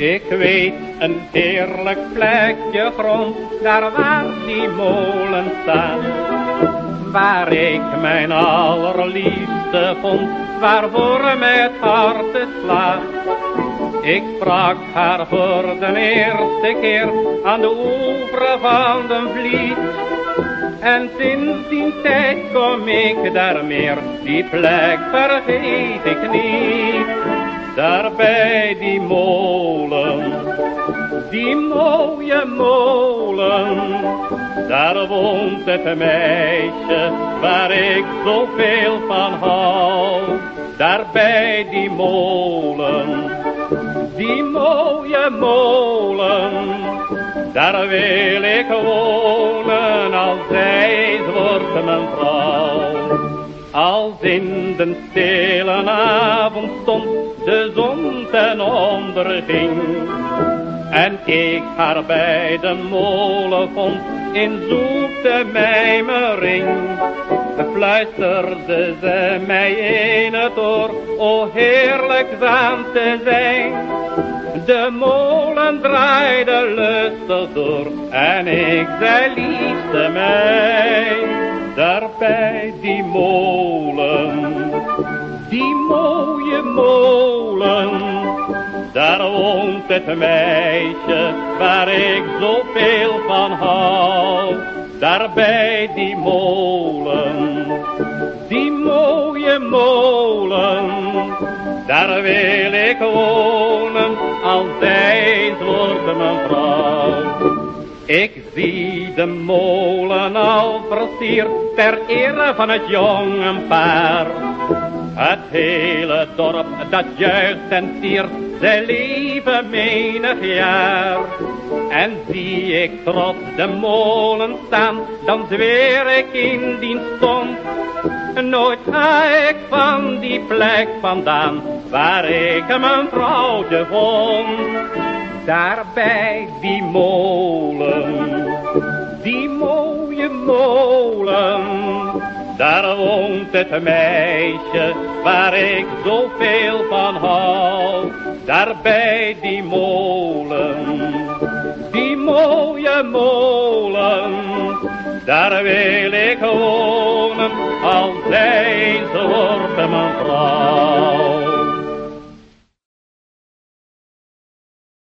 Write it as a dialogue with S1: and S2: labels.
S1: Ik weet een heerlijk plekje grond, daar waar die molen staat. Waar ik mijn allerliefste vond, waarvoor het hart slaat. Ik sprak haar voor de eerste keer aan de oever van de vliet. En sinds die tijd kom ik daar meer, die plek vergeet ik niet. Daar bij die molen, die mooie molen, daar woont het meisje waar ik zoveel van hou. Daar bij die molen, die mooie molen, daar wil ik wonen als zij wordt mijn vrouw. Als in de stille avondstond de zon ten onder ging. En ik haar bij de molen vond in zoete mijmering. Fluisterde ze mij in het oor, o heerlijk zaam te zijn. De molen draaide lustig door en ik zei liefste mij. Daar bij die molen, die mooie molen. Daar woont het meisje waar ik zoveel van hou. Daar bij die molen, die mooie molen. Daar wil ik wonen, als zij wordt mijn vrouw. Ik zie de molen al versierd ter ere van het jonge paar. Het hele dorp dat juicht en tiert, zij leven menig jaar. En zie ik trots de molen staan, dan zweer ik in dienst stond. Nooit ga ik van die plek vandaan, waar ik mijn vrouwtje vond. Daar bij die molen, Daar woont het meisje waar ik zoveel van hou. Daar bij die molen, die mooie molen. Daar wil ik wonen, als zij